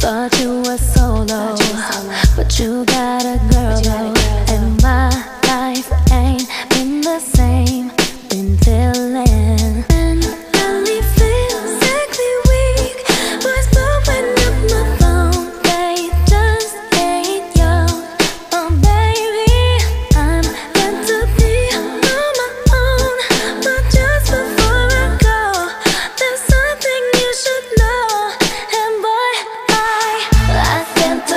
Thought you were solo, but you got a girl though.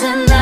tonight